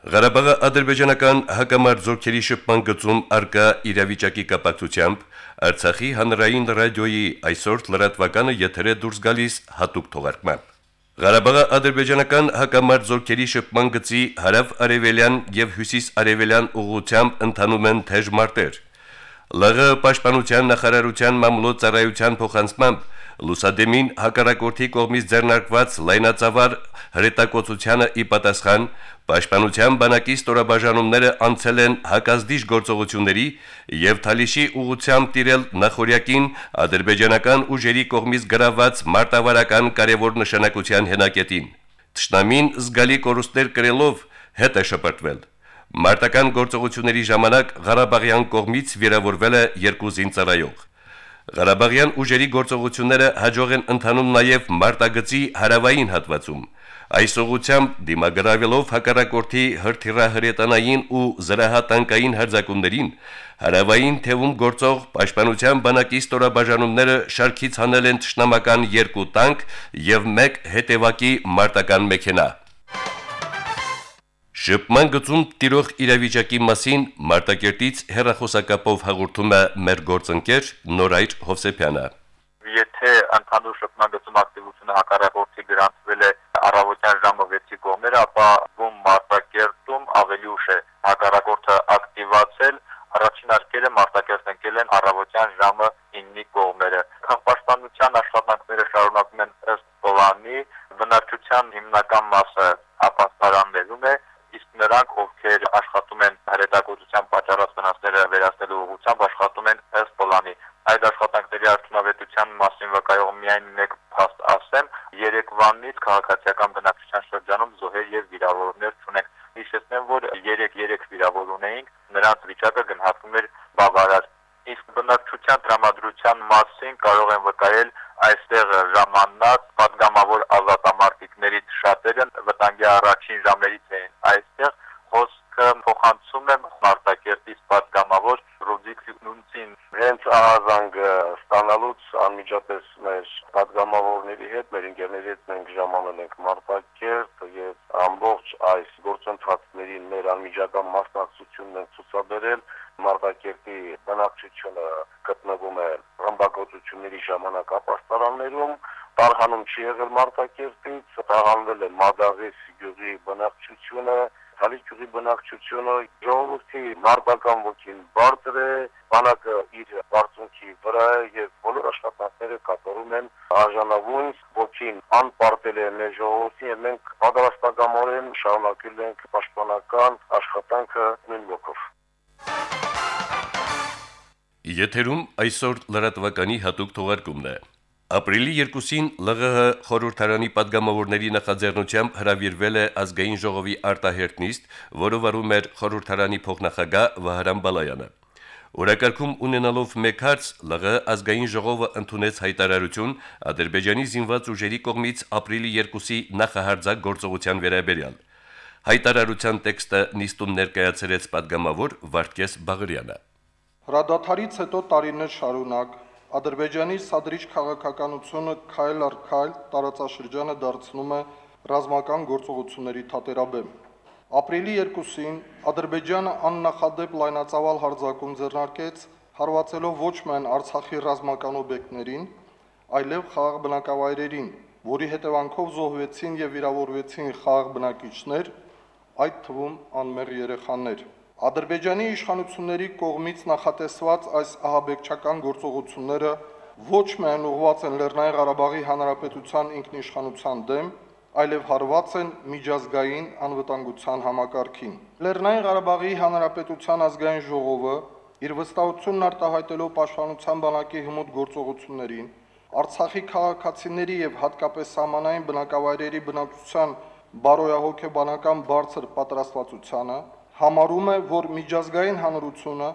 Ղարաբաղի ադրբեջանական հակամարտ զորքերի շփման գծում արկա իրավիճակի կապակցությամբ Արցախի հանրային ռադիոյի այսօր լրատվականը եթեր է դուրս գալիս հատուկ թողարկմամբ։ Ղարաբաղի ադրբեջանական հակամարտ զորքերի շփման գծի հարավ-արևելյան եւ հյուսիս-արևելյան ուղությամբ ընթանում են թեժ մարտեր։ ԼՂ պաշտպանության նախարարության մամլոյ փոխանցմամբ Լուսադեմին հակառակորդի կողմից ձեռնարկված լայնածավալ հրետակոծությանը ի պատասխան Պաշտպանության բանակի ստորաբաժանումները անցել են հակազդիժ գործողությունների եւ Թալիշի ուղությամբ տիրել նախորյակին ադրբեջանական ուժերի կողմից գրաված մարտավարական կարևոր նշանակության հենակետին։ Տշնամին զգալի կորուստներ կրելով հետ է շպրտվել։ Մարտական գործողությունների ժամանակ Ղարաբաղյան կողմից վիրավորվել է երկու զինծառայող։ Ղարաբաղյան ուժերի գործողությունները հաջող են ընթանում նաև Մարտագծի հարավային հատվածում։ Այս ուղությամբ դիմագրավելով հակառակորդի հրթիռահրետանային ու զրահատանկային հարձակումներին հարավային թևում գործող պաշտպանության բանակի ստորաբաժանումները շարքից հանել են ճշնամական երկու տանկ եւ մեկ հետևակի մարտական մեքենա։ Շփման գծում տիրող իրավիճակի մասին Մարտակերտից հերախոսակապով հաղորդում է մեր գործընկեր Նորայր Հովսեփյանը։ Եթե ընդհանուր շփման գծում ակտիվությունը հակառակորդի գրանցվել է առավոտյան ժամը 6-ի կողմերը, ապա ում Մարտակերտում ավելի ուշ է հակառակորդը ակտիվացել, առաջին արկերը Մարտակերտ ընկել են առավոտյան ժամը 9-ի կողմերը։ Քաղաքապաշտպանության աշխատանքները շարունակվում են ըստ պլանի, բնակչության հիմնական մասը ապաստարաններում է նրանք, ովքեր աշխատում են հրետակոծության պատճառած վնասները վերացնելու ուղղությամբ, աշխատում են ըստ պլանի։ Այդ աշխատանքների արդյունավետության մասին վկայող միայն մեկ փաստ ասեմ, Երևանից քաղաքացիական բնակչության շրջանում զոհեր եւ վիրավորներ չունենք։ Հիշեցնեմ, որ 3-3 վիրավոր ունեինք, նրանց վիճակը գնահատվում էր բավարար։ Իսկ բնակչության տրամադրության մասին կարող են վկայել այստեղ ժամանած падգամավոր ազատամարտիկներից շատերը վտանգի առաջին ժամերից էին այստեղ խոսքը փոխանցում եմ Մարտակերտից падգամավոր Ռոդիկ Նունցին հենց ազանգը ստանալուց անմիջապես մեր պատգամավորների հետ, մեր ընկերների հետ մենք ժամանել ենք Մարտակերտ եւ ամբողջ այս գործընթացների մեր անմիջական մասնակցությունն են ցուցաբերել Մարտակերտի բնակչությունը գտնվում է ռմբակոծությունների ժամանակ ապաստարաններում Տարհանում չի եղել Մարտակերտից, տաղանվել է Մադաղես գյուղի բնակչությունը, Թալի գյուղի բնակչությունը, ժողովրդի մարտական ոգին բարձր է, բանակը իր բարձունքի վրա է եւ բոլոր աշխատ գործընկերները կատարում են արժանավուն ոչին անպարտել է մեր ժողովրդի եւ մենք պատրաստակամորեն շարունակել ենք պաշտպանական աշխատանքը նույն ոգով Եթերում այսօր լրատվականի հատուկ թողարկումն է։ Ապրիլի 2-ին ԼՂՀ խորհրդարանի падգամավորների նախաձեռնությամբ հրավիրվել է ազգային ժողովի արտահերտնիստ, որը վարում էր խորհրդարանի փոխնախագահ Վահրամ Բալայանը։ Օրակարգում ունենալով մեկ հարց ԼՂ ազգային ժողովը ընդունեց հայտարարություն Ադրբեջանի զինված ուժերի կողմից ապրիլի 2-ի նախահարձակ գործողության վերաբերյալ։ Հայտարարության տեքստը նիստում ներկայացրեց падգամավոր Վարդգես Բաղարյանը։ Հրադադարից հետո տարիներ շարունակ Ադրբեջանի սադրիչ քաղաքականությունը քայլ առ քայլ տարածաշրջանը դարձնում է ռազմական գործողությունների թատերաբեմ։ Ապրիլի 2-ին Ադրբեջանը աննախադեպ լայնածավալ հարձակում ձեռնարկեց, հարվածելով ոչ միայն Արցախի ռազմական օբյեկտներին, այլև խաղաղ բնակավայրերին, որի հետևանքով զոհվեցին եւ վիրավորվեցին խաղաղ բնակիչներ, այդ թվում անմեղ երեխաներ։ Ադրբեջանի իշխանությունների կողմից նախատեսված այս ահաբեկչական գործողությունները ոչ միայն ուղղված են Լեռնային Ղարաբաղի Հանրապետության ինքնիշխանության դեմ, այլև հարված են միջազգային անվտանգության համակարգին։ Լեռնային Ղարաբաղի Հանրապետության ազգային ժողովը իր վստահությունն արտահայտելով Պաշտպանության բանակի հմուտ գործողություններին, Արցախի քաղաքացիների եւ հատկապես սահմանային բնակավայրերի բնակչության բարոյահոգեբանական բարձր պատրաստվածությանը համարում է, որ միջազգային հանրությունը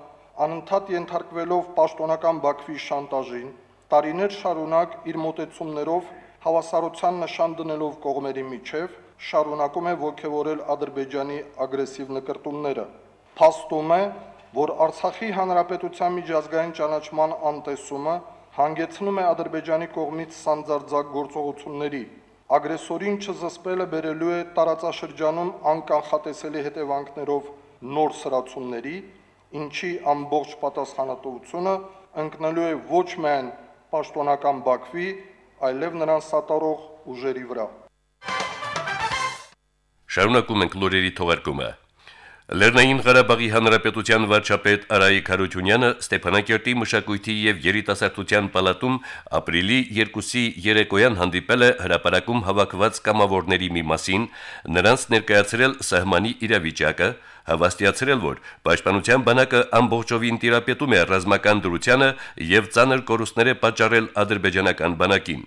անընդհատ ենթարկվելով պաշտոնական Բաքվի շանտաժին, տարիներ շարունակ իր մոտեցումներով հավասարության նշան դնելով կողմերի միջև շարունակում է ողջևորել Ադրբեջանի ագրեսիվ նկարտումները։ Փաստում է, որ Արցախի հանրապետության միջազգային ճանաչման անտեսումը հանգեցնում է Ադրբեջանի կողմից սանձարձակ գործողությունների, ագրեսորին չզսպելը բերելու է տարածաշրջանում անկանխատեսելի հետևանքներով նոր սրացումների, ինչի ամբողջ պատասխանատվությունը ընկնելու է ոչ միայն պաշտոնական Բաքվի, այլև նրան սատարող ուժերի վրա։ Շարունակում ենք լուրերի թողարկումը։ Լեռնային Ղարաբաղի Հանրապետության վարչապետ Արայիկ Հարությունյանը Ստեփանակերտի մշակույթի եւ երիտասարդության պալատում ապրիլի 2-ի երեկոյան հանդիպել է հրապարակում հավաքված կամավորների մի մասին, նրանց ներկայացրել սահմանի իրավիճակը, հավաստիացրել, որ Պաշտպանության բանակը ամբողջովին տիրապետում է ռազմական դրությանը եւ ցաներ կորուստներ է պատճառել ադրբեջանական բանակին։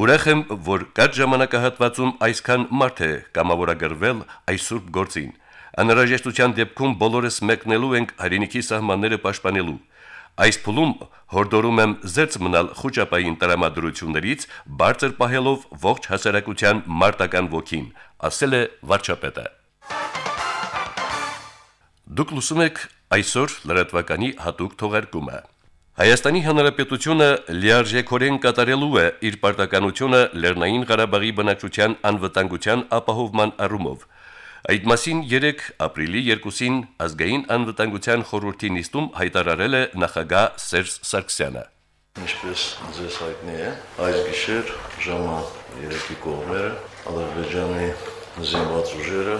Ուրախ եմ, որ կար ժամանակահատվածում այսքան մարդ է կամավորագրվել այս սուրբ գործին։ Անհրաժեշտության դեպքում բոլորս մեկնելու ենք հայրենիքի սահմանները պաշտպանելու։ Այս փուլում հորդորում եմ զերծ մնալ խոճապային տրամադրություններից, բարձր պահելով ողջ հասարակության մարտական ոգին, ասել է վարչապետը։ Դուք լսում եք այսօր լրատվականի հատուկ թողարկումը։ Հայաստանի Հանրապետությունը լիարժեքորեն կատարելու է իր պարտականությունը Լեռնային Ղարաբաղի բնակչության անվտանգության ապահովման առումով։ Այդ մասին 3 ապրիլի 2-ին ազգային անվտանգության խորհրդի նիստում հայտարարել է նախագահ Սերժ Սարգսյանը։ Ինչպես ձեզ հայտնի է, այս գիշեր ժամը 3-ի կողմերը Ադրբեջանի զինված ուժերը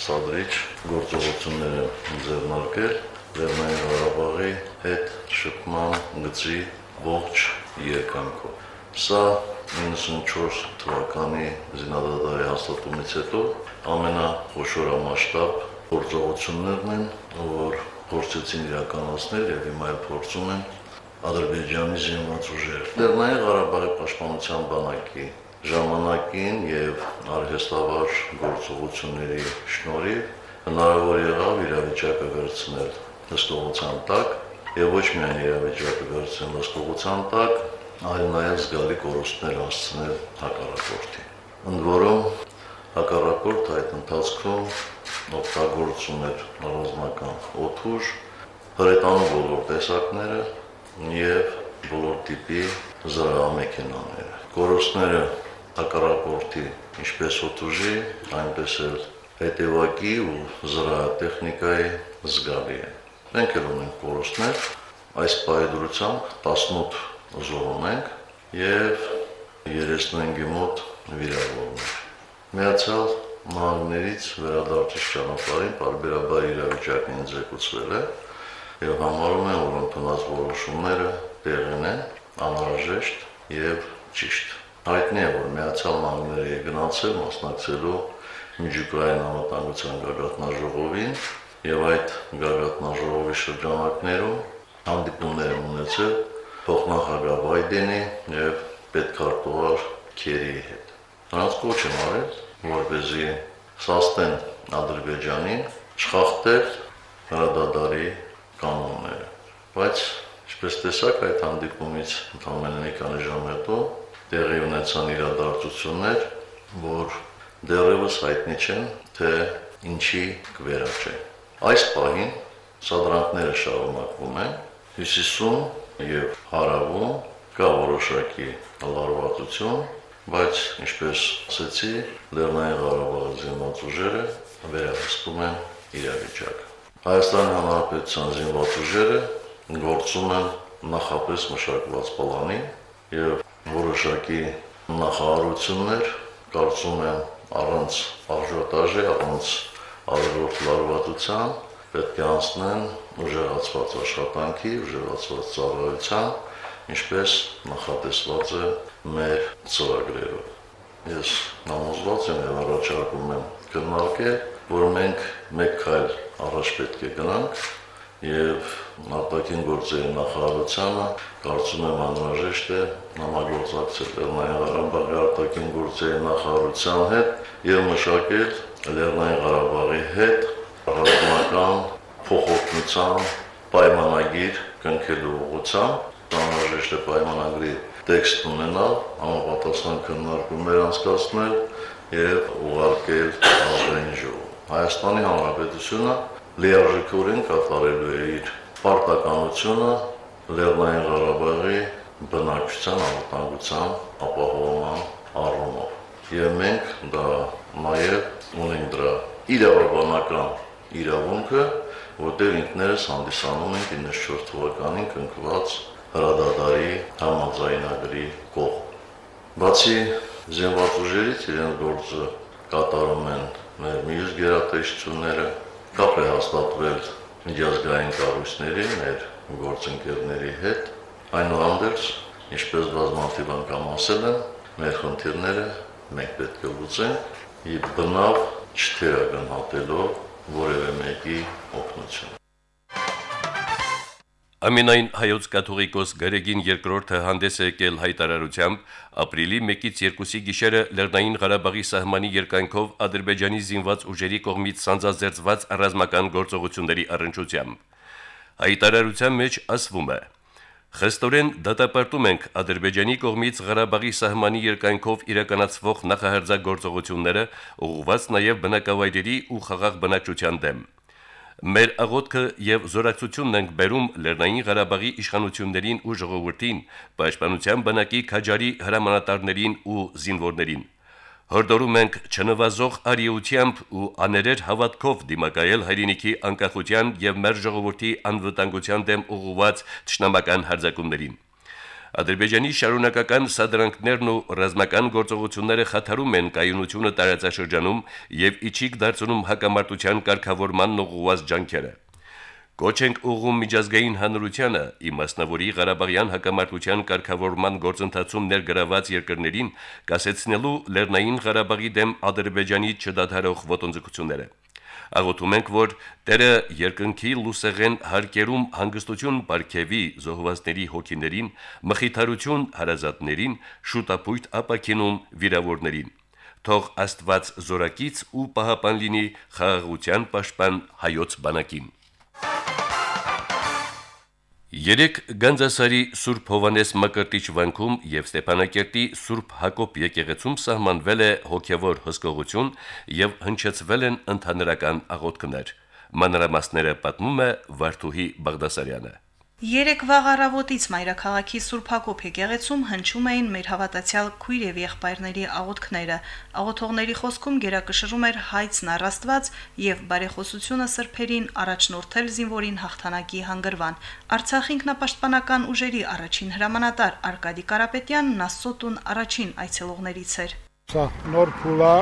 սադրիչ գործողություններ են ձեռնարկել Լեռնային Ղարաբաղի հետ շփման գծի ողջ երկայնքով։ Սա 94 թվականի զինադադարի հաստատումից հետո ամենախոշորամասշտաբ գործողություններն են, որ փորձեցին իրականացնել եւ հիմա էլ փորձում են Ադրբեջանի զինված ուժերը։ Լեռնային Ղարաբաղի պաշտպանության բանակի ժամանակին եւ արհեստավար գործողությունների շնորհիվ հնարավոր եղավ իրավիճակը վերցնել հսկողության տակ եւ ոչ միայն իրավիճակը վերցնել հսկողության տակ, այլ նաեւ զգալի կորուստներ հասցնել հակառակորդին։ Ընդ որում հակառակորդ այդ ընթացքում օգտագործում էր ռազմական օթուր, հրետանու բոլոր տեսակները եւ բոլոր տիպի զրահամեքենաները։ Կորուստները հակառակորդի ինչպես օթուժի, այնպես էլ հետևակի ու զրահատեխնիկայի զգալի է։ Մենք էլ ունենք կորուստներ, այս պայդրությամբ 18 զոհում ենք եւ 35-ի մոտ վիրավորներ։ Միացյալ Նահանգներից վերադարձի ճանապարհին բարբերաբար իրավիճակն ինձեկուցվել է եւ համարում են, որ ընդունած որոշումները տեղին են, անհրաժեշտ եւ ճիշտ։ Հայտնի է, որ Միացյալ Նահանգները գնացել մասնակցելու միջուկային համատանգության գագաթնաժողովին եւ այդ գագաթնաժողովի շրջանակներում հանդիպումներ են ունեցել փոխնախագահ Բայդենի եւ պետքարտուղար Քերիի հետ։ Նրանց կոչ եմ արել, որպեսզի սաստեն Ադրբեջանին չխախտել հրադադարի կանոնները։ Բայց ինչպես տեսակ այդ հանդիպումից ընդամենը մի քանի ժամ հետո տեղի ունեցան իրադարձություններ, որ դեռևս հայտնի չեն, թե ինչի կվերաճեն։ Այս պահին սադրանքները շարունակվում են. Հյուսիսում եւ հարավում կա որոշակի լարվածություն բայց ինչպես ասացի, Լեռնային Ղարաբաղի զինված ուժերը վերահսկում են իրավիճակը։ Հայաստանի Հանրապետության զինված ուժերը գործում են նախապես մշակված պլանի եւ որոշակի նախարարություններ կարծում եմ առանց արժոտաժի, առանց արժոտ լարվածության պետք է անցնեն ուժեղացված աշխատանքի, ուժեղացված ծառայության, ինչպես նախատեսված է մեր ծրագրերով։ Ես համոզված եմ եւ առաջարկում եմ քննարկել, որ մենք մեկ քայլ առաջ պետք է գնանք եւ արտաքին գործերի նախարարությունը կարծում եմ անհրաժեշտ է համագործակցել Լեռնային Ղարաբաղի արտաքին գործերի նախարարության հետ եւ մշակել Լեռնային Ղարաբաղի հետ ռազմական փոխօգնության պայմանագիր կնքելու ուղղությամբ անհրաժեշտ է պայմանագրի տեքստ ունենալ, համապատասխան քննարկումներ անցկացնել եւ ուղարկել ժողով։ Հայաստանի Հանրապետությունը լիարժեքորեն կատարելու է իր պարտականությունը Լեռնային Ղարաբաղի բնակչության անվտանգության ապահովման առումով։ եւ մենք դա նաեւ ունենք դրա իրավաբանական իրավունքը, որտեղ ինքներս հանդիսանում ենք 94 թվականին կնքված հրադադարի համաձայնագրի կողմ։ Բացի զինված ուժերից իրենց գործը կատարում են մեր մյուս գերատեսչությունները, կապ է հաստատվել միջազգային կառույցների, մեր գործընկերների հետ, այնուհանդերձ, ինչպես բազմաթիվ անգամ ասել եմ, մեր խնդիրները մենք պետք է լուծենք եւ բնավ չթերագնահատելով որևէ մեկի օգնություն։ Ամենայն հայոց կաթողիկոս Գարեգին II-ը հանդես է եկել հայտարարությամբ ապրիլի 1-ից 2-ի գիշերը Լեռնային Ղարաբաղի սահմանի երկայնքով Ադրբեջանի զինված ուժերի կողմից սանձազերծված ռազմական գործողությունների առընչությամբ։ Հայտարարության մեջ ասվում է. Խստորեն դատապարտում ենք Ադրբեջանի կողմից Ղարաբաղի սահմանի երկայնքով իրականացվող նախահարձակորձողությունները, ուղղված նաև բնակավայրերի ու խաղաղ բնակչության դեմ։ Մեր աղոթքը եւ զորակցությունն ենք բերում Լեռնային Ղարաբաղի իշխանություններին ու ժողովրդին, պաշտպանության բանակի քաջարի հրամանատարներին ու զինվորներին։ Հորդորում ենք չնվազող արիությամբ ու աներեր հավատքով դիմակայել հայրենիքի անկախության եւ մեր ժողովրդի անվտանգության դեմ ուղղված ճշնամական հարձակումներին։ Ադրբեջանի շարունակական սադրանքներն ու ռազմական գործողությունները խաթարում են կայունությունը տարածաշրջանում եւ իջիկ դարձնում հակամարտության կարգավորման ուղղված ջանքերը։ Կոչ ենք ուղում միջազգային հանրությանը իմաստնավորի Ղարաբաղյան հակամարտության կարգավորման գործընթացում ներգրաված երկրներին կասեցնելու Լեռնային Ղարաբաղի դեմ Ադրբեջանի չդադարող ոտնձգությունները։ Աղոթում ենք, որ Տերը երկնքի լուսեղեն հարկերում հանգստություն ապարգևի զոհվածների հոգիներին, մխիթարություն հարազատներին, շուտապույտ ապակինում վիրավորներին։ Թող Աստված զորակից ու պահապան լինի խաղաղության պաշտպան հայոց բանակին։ Երեք Գանձասարի Սուրբ Հովանես Մկրտիչ վանքում եւ Ստեփանակերտի Սուրբ Հակոբ եկեղեցում սահմանվել է հոգեվոր հսկողություն եւ հնչեցվել են ընդհանրական աղոթքներ։ Մանրամասները պատմում է Վարդուհի Բաղդասարյանը։ Երեք վաղ առավոտից Մայրաքաղաքի Սուրբ Հակոբ եկեղեցում հնչում էին մեր հավատացյալ քույր եւ եղբայրների աղոթքները։ Աղոթողների խոսքում գերակշռում էր հայցն առաստված եւ բարեխոսությունը սրբերին առաջնորդել զինվորին հաղթանակի հանգրվան։ Արցախ ինքնապաշտպանական ուժերի առաջին հրամանատար Արկադի Կարապետյանն Ասոտուն առաջին այցելողներից էր։ Սա նոր փուլա,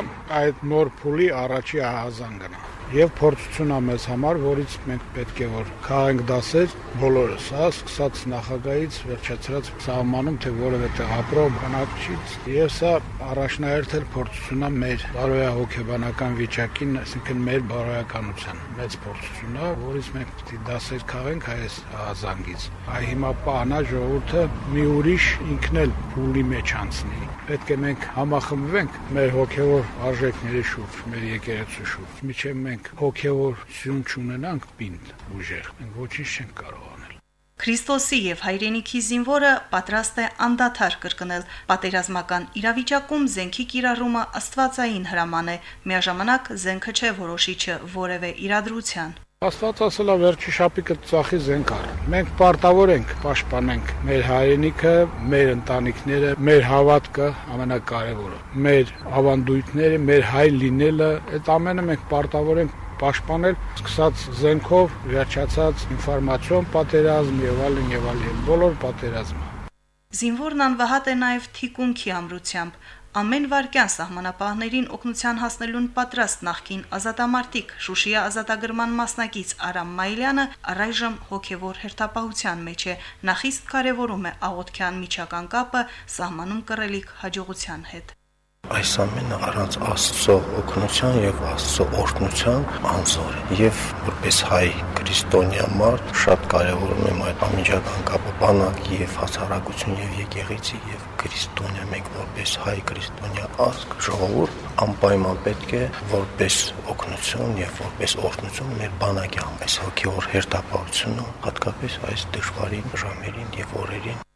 այդ նոր փուլի առաջի ահազանգն է եւ փորձություն է մեզ համար, որից մենք պետք է որ քաղենք դասեր բոլորս, հա, սկսած նախագահից վերջացրած սահմանում թե որևէ տեղ ապրող բնակչից եւ սա առաջնահերթել փորձություն է մեր բարոյա հոգեբանական վիճակին, այսինքն մեր բարոյականության մեծ փորձություն է, որից մենք պետք է դասեր քաղենք այս ազանգից։ Այ հիմա պահանա ժողովուրդը մի ուրիշ ինքն էլ փուլի մեջ անցնի։ Պետք է մենք համախմբվենք մեր հոգեոր արժեքների շուրջ, մեր եկեղեցու շուրջ։ Միջև մենք մենք հոգևոր սյուն չունենանք պինդ ուժեր, մենք ոչինչ չենք կարող անել։ Քրիստոսի եւ հայրենիքի զինվորը պատրաստ է անդադար կրկնել պատերազմական իրավիճակում զենքի կիրառումը աստվածային հրաման է, միաժամանակ զենքը չէ որոշիչը որևէ իրադրության։ Աստված ասելա վերջի շապիկը ծախի զենք առ։ Մենք պարտավոր ենք պաշտպանենք մեր հայրենիքը, մեր ընտանիքները, մեր հավատքը ամենակարևորը։ Մեր ավանդույթները, մեր հայ լինելը, այդ ամենը մենք պարտավոր ենք պաշտպանել, սկսած զենքով, վերջացած ինֆորմացիոն պատերազմ եւ այլն եւ այլն, բոլոր պատերազմը։ Զինվորն անվհատ է նաև թիկունքի ամրությամբ ամեն վարքյան սահմանապահներին օգնության հասնելուն պատրաստ նախկին ազատամարտիկ Շուշիա ազատագրման մասնակից Արամ Մայլյանը առայժմ հոգևոր հերթապահության մեջ է նախիստ կարևորում է աղոթքյան միջական կապը սահմանում կռելիք հաջողության հետ այս ամենը առանց Աստծո օգնության եւ Աստծո օրհնության անզոր է։ Եվ որպես հայ քրիստոնյա մարդ շատ կարևորում եմ այդ ամիջական կապը բանակ եւ հասարակություն եւ եկեղեցի եւ քրիստոնյա մենք որպես հայ քրիստոնյա ազգ ժողովուրդ անպայման պետք է որպես օգնություն եւ որպես օրհնություն մեր բանակի ամես հոգեոր հերթապահությունը հատկապես այս դժվարին ժամերին եւ օրերին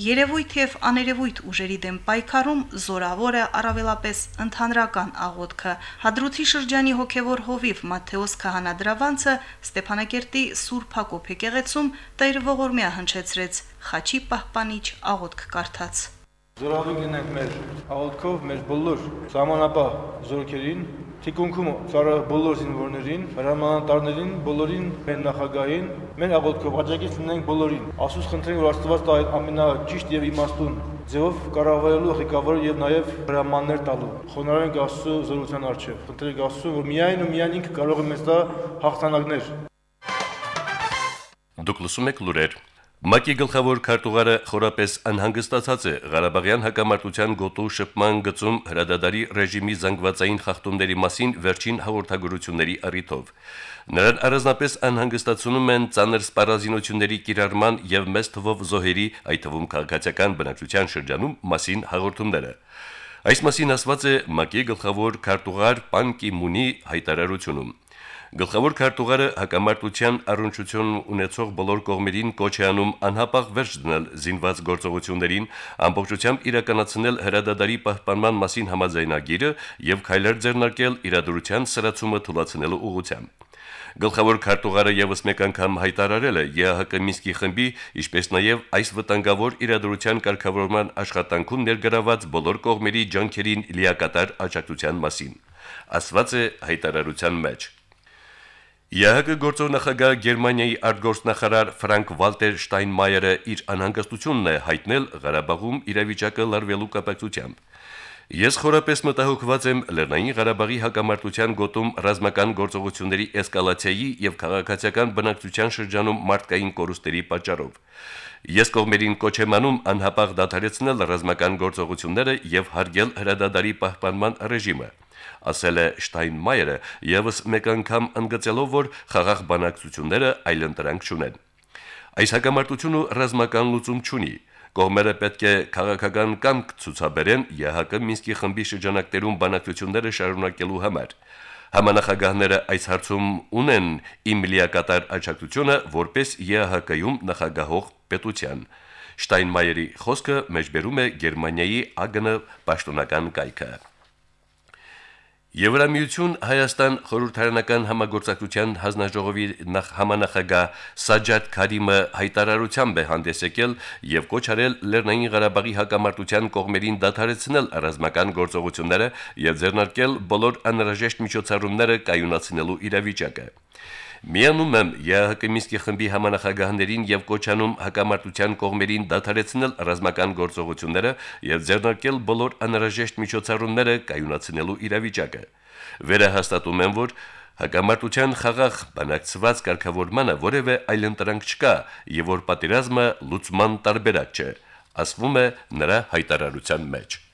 Երևույթ եւ աներևույթ ուժերի դեմ պայքարում զորավոր է առավելապես ընդհանրական աղոթքը։ Հադրութի շրջանի հոգևոր հովիվ Մատթեոս Քահանադրավանցը Ստեփանակերտի Սուրբ Հակոբ եկեղեցում Տեր ողորմյա հնչեցրեց խաչի պահպանիչ աղոթք կարդաց։ Զորավի գնանք մեր աղոթքով մեր բոլոր ժամանապահ զորքերին Թիկունքում ծառա բոլոր զինվորներին, հրամանատարներին, բոլորին մեր նախագահին, մեր աղոթքով աջակից լինենք բոլորին։ Աստուծո խնդրենք, որ Աստված տա այդ ամենաճիշտ եւ իմաստուն ձևով կառավարելու ղեկավարը եւ նաեւ հրամաններ տալու։ Խոնարհենք Աստծո զորության արչեւ։ Խնդրենք Աստծո, որ միայն ու միայն ինքը կարող է մեզ տա հաղթանակներ։ Դուք լսում եք լուրեր ՄԱԿ-ի գլխավոր քարտուղարը խորապես անհանգստացած է. Ղարաբաղյան հակամարտության գոտու շփման գծում հրադադարի ռեժիմի զանգվածային խախտումների մասին վերջին հաղորդագրությունների առիթով։ Նրան առանձնապես անհանգստացնում են ցաներ սպառազինությունների կիրառման եւ մեծ թվով զոհերի, այդ թվում քաղաքացիական բնակչության շրջանում մասին հաղորդումները։ Այս մասին ասված է ՄԱԿ-ի գլխավոր քարտուղար Պան Կիմունի հայտարարությունում։ Գլխավոր քարտուղարը հակամարտության առնչություն ունեցող բոլոր կողմերին կոչ է անում անհապաղ վերջ դնել զինված գործողություններին, ամբողջությամբ իրականացնել հրադադարի պահպանման մասին համաձայնագիրը եւ քայլեր ձեռնարկել իրադրության սրացումը թույլատնելու ուղղությամբ։ Գլխավոր քարտուղարը եւս մեկ անգամ հայտարարել է ԵԱՀԿ Մինսկի խմբի, ինչպես նաեւ այս վտանգավոր իրադրության կարգավորման աշխատանքում ներգրաված բոլոր կողմերի ջանքերին լիակատար աջակցության մասին։ Ասված է հայտարարության մեջ։ ԵՀԿ գործող նախագահ Գերմանիայի արտգործնախարար Ֆրանկ Վալտեր Շտայնմայերը իր անհանգստությունն է հայտնել Ղարաբաղում իրավիճակը լարվելու կապակցությամբ։ Ես խորապես մտահոգված եմ Լեռնային Ղարաբաղի հակամարտության գոտում ռազմական գործողությունների էսկալացիայի եւ քաղաքացիական բնակչության շրջանում մարդկային կորուստերի պատճառով։ Ես կողմերին կոչ եմ անում անհապաղ դադարեցնել ռազմական գործողությունները եւ հարգել հրադադարի պահպանման ռեժիմը ասել է Շտայնմայերը, եւս մեկ անգամ ընդգծելով, որ խաղաղ բանակցությունները այլընտրանք չունեն։ Այս հակամարտությունը ռազմական լուծում չունի։ Կողմերը պետք է քաղաքական կամք ցուցաբերեն ԵՀԿ Մինսկի խմբի շրջանակներում բանակցությունները շարունակելու համար։ Համանախագահները այս հարցում ունեն իմ լիակատար աջակցությունը որպես ԵՀԿ-ում նախագահող պետության։ Շտայնմայերի խոսքը մեջբերում է Գերմանիայի ԱԳՆ պաշտոնական կայքը։ Եվրամիություն Հայաստան խորհրդարանական համագործակցության հանձնաժողովի նախ համանախագահ Սաջադ Քարիմը հայտարարությամբ է հանդես եկել եւ կոչ արել Լեռնային Ղարաբաղի հակամարտության կողմերին դադարեցնել ռազմական գործողությունները եւ ձեռնարկել բոլոր անհրաժեշտ միջոցառումները կայունացնելու իրավիճակը։ Միանում եմ ԵՀԿ Մինսկի խմբի համանախագահներին եւ կոչանում հակամարտության կողմերին դադարեցնել ռազմական գործողությունները եւ ձեռնարկել բոլոր անհրաժեշտ միջոցառումները կայունացնելու իրավիճակը։ Վերահաստատում եմ, որ հակամարտության խաղաղ բանակցված կարգավորմանը որևէ այլընտրանք չկա եւ որ պատերազմը լուծման տարբերակ չէ, ասվում է նրա հայտարարության մեջ։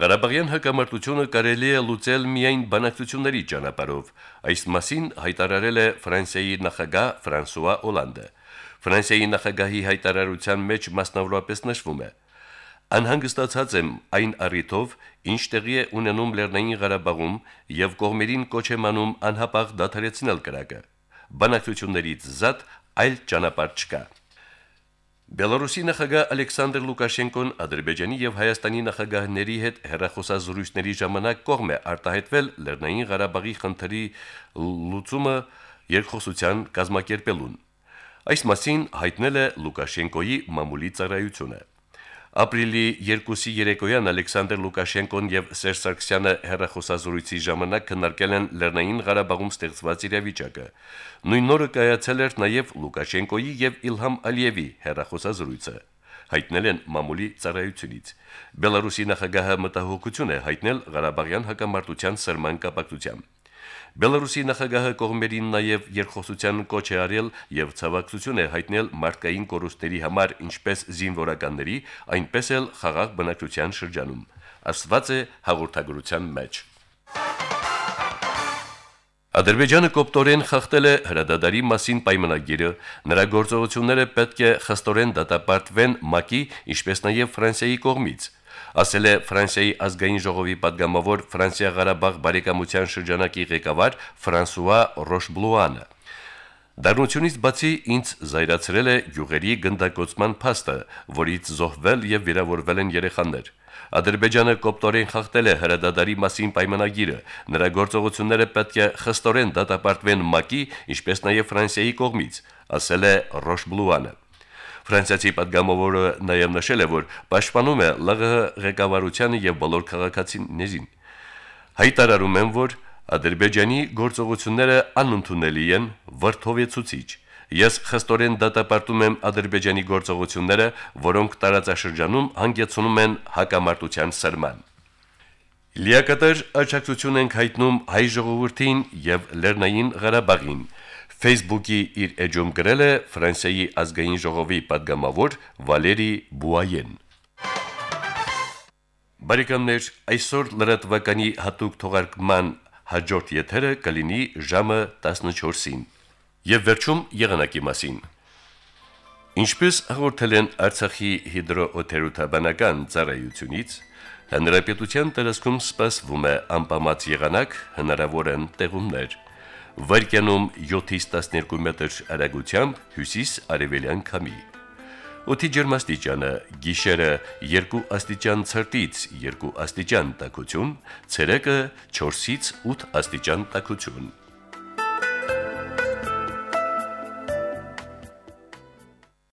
Ղարաբաղյան հակամարտությունը կարելի է լուծել միայն բանակցությունների ճանապարհով։ Այս մասին հայտարարել է Ֆրանսիայի նախագահ Ֆրանսուয়া Օլանդը։ Ֆրանսիայի նախագահի հայտարարության մեջ մասնավորապես նշվում է. Անհանգստացած եմ այն առիթով, ինչ տեղի է ունենում Լեռնային Ղարաբաղում եւ կողմերին կոչ եմ անում անհապաղ դադարեցնել կրակը։ Բանակցություններից զատ այլ ճանապարհ չկա։ Բելարուսի նախագահ Ալեքսանդր Լուկաշենկոն Ադրբեջանի եւ Հայաստանի նախագահների հետ հերրախոսազրույցների ժամանակ կողմ է արտահայտվել Լեռնային Ղարաբաղի խնդրի լուծումը երկխոսության կազմակերպելուն։ Այս մասին հայտնել է Լուկաշենկոյի մամուլի ծառայությունը։ Ապրիլի 2-ի երեկոյան Ալեքսանդր Լուկաշենկոն եւ Սերժ Սարգսյանը հերրախոսազրույցի ժամանակ քննարկել են Լեռնային Ղարաբաղում ստեղծված իրավիճակը։ Նույն օրը կայացել էր նաեւ Լուկաշենկոյի եւ Իլհամ Ալիևի հերրախոսազրույցը հայտնել են մամուլի ծառայությունից։ Բելարուսի նախագահը մտահոգություն է հայտնել Ղարաբաղյան հակամարտության սրման կապակցությամբ։ Բելարուսի նախագահը կողմերին նաև երկխոսության կոչ է արել եւ ցավակցություն է հայտնել մարդկային կորուստների համար ինչպես զինվորականների, այնպես էլ խաղաղ բնակչության շրջանում։ Ասված է հաղորդագրության մեջ։ Ադրբեջանը կոպտորեն խախտել է հրադադարի մասին պայմանագիրը, նրա գործողությունները պետք է խստորեն դատապարտվեն ՄԱԿ-ի, ինչպես նաև Ֆրանսիայի կողմից ասել է Ֆրանսիայի ազգային ժողովի падգամավոր Ֆրանսիա-Ղարաբաղ բարեկամության շրջանակի ղեկավար Ֆրանսուয়া Ռոշբլուանը։ Դառնությունից բացի ինձ զայրացրել է յուղերի գնդակոծման փաստը, որից զոհվել եւ վիրավորվել են երեխաներ։ Ադրբեջանը կոպտորեն խախտել է հրադադարի մասին պայմանագիրը։ Նրա գործողությունները պետք է խստորեն դատապարտվեն ՄԱԿ-ի, ինչպես նաեւ Ֆրանսիայի կողմից, ասել է Ռոշբլուանը։ Ֆրանսիացի պատգամավորը նաև նշել է, որ պաշտպանում է ԼՂՀ ղեկավարությանը եւ բոլոր քաղաքացիներին։ Հայտարարում են, որ Ադրբեջանի գործողությունները անընդունելի են, վրթովեցուցիչ։ Ես խստորեն դատապարտում եմ Ադրբեջանի գործողությունները, որոնք տարածաշրջանում հանգեցնում են հակամարտության սրման։ Լիակատար աջակցություն ենք հայտնում հայ ժողովրդին եւ Լեռնային Ղարաբաղին։ Facebook-ի իր էջում գրել է Ֆրանսիայի ազգային ժողովի падգամավոր Վալերի Բուայեն։ Բարեկամներ, այսօր լրատվականի հատուկ թողարկման հաջորդ եթերը կլինի ժամը 14-ին։ Եվ վերջում եղանակի մասին։ Ինչպես հաղորդել են Արցախի հիդրոօթերոթաբանական ծառայությունից, հնարապետության տարածքում սպասվում է անպամած եղանակ, հնարավոր են տեղումներ։ Վարկյանում 7-ից 12 մետր արագությամբ հյուսիս-արևելյան քամի։ Օդի ջերմաստիճանը՝ գիշերը 2 աստիճան ցրտից 2 աստիճան տաքություն, ցերեկը 4-ից 8 աստիճան տաքություն։